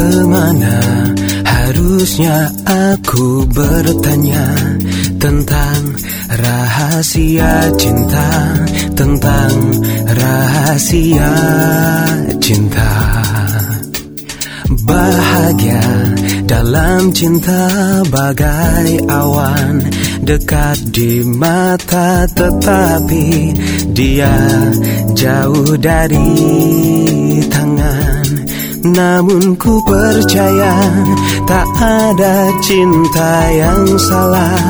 Ke mana harusnya aku bertanya tentang rahasia cinta, tentang rahasia cinta. Bahagia dalam cinta bagai awan Dekat di mata tetapi dia jauh dari Namun ku percaya tak ada cinta yang salah.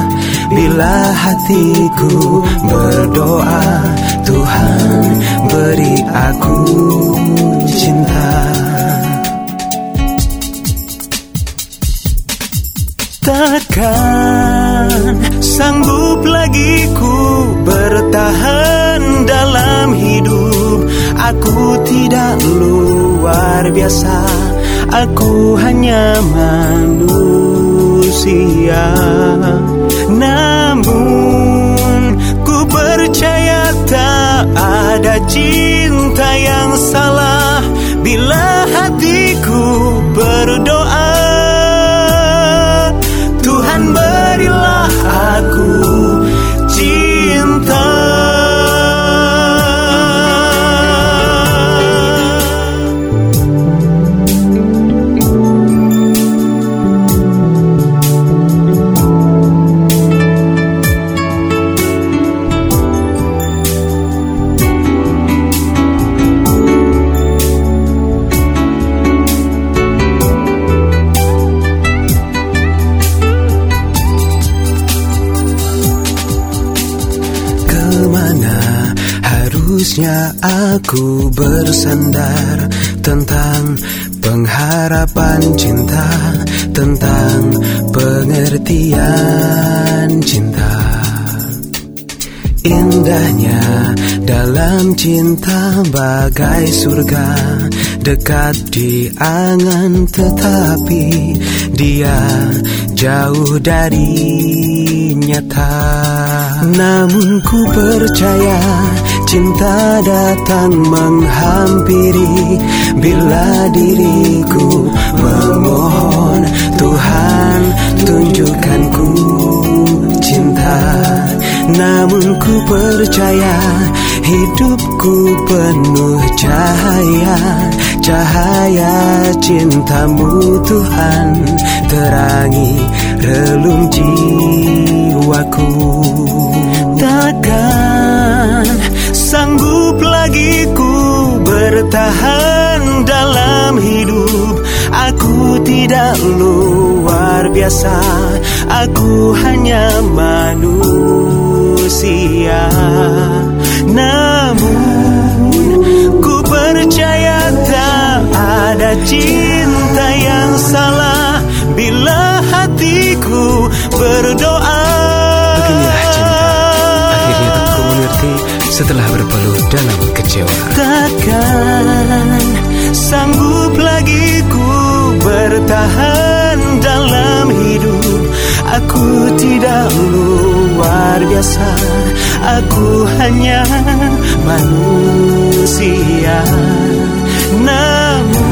Bila hatiku berdoa Tuhan beri aku cinta. Takkan sanggup lagi ku bertahan dalam hidup. Aku tidak luar biasa. Aku hanya manusia. Namun ku percaya tak ada cinta yang salah. Bila Harusnya aku bersandar tentang pengharapan cinta, tentang pengertian cinta. Indahnya dalam cinta bagai surga Dekat di angan tetapi dia jauh dari nyata Namun ku percaya cinta datang menghampiri. Bila diriku memohon Tuhan tunjukkan ku cinta. Namun ku percaya hidupku penuh cahaya. Cahaya cintamu Tuhan Terangi relung jiwaku. Takkan bertahan dalam hidup. Aku tidak luar biasa. Aku hanya manusia. Namun ku percaya tak ada cinta yang salah. Bila hatiku berdoa. Cinta. Akhirnya aku mengerti setelah berpeluh dalam kecewa takkan sanggup lagi ku bertahan dalam hidup. Aku tidak luar biasa Aku hanya manusia. Namun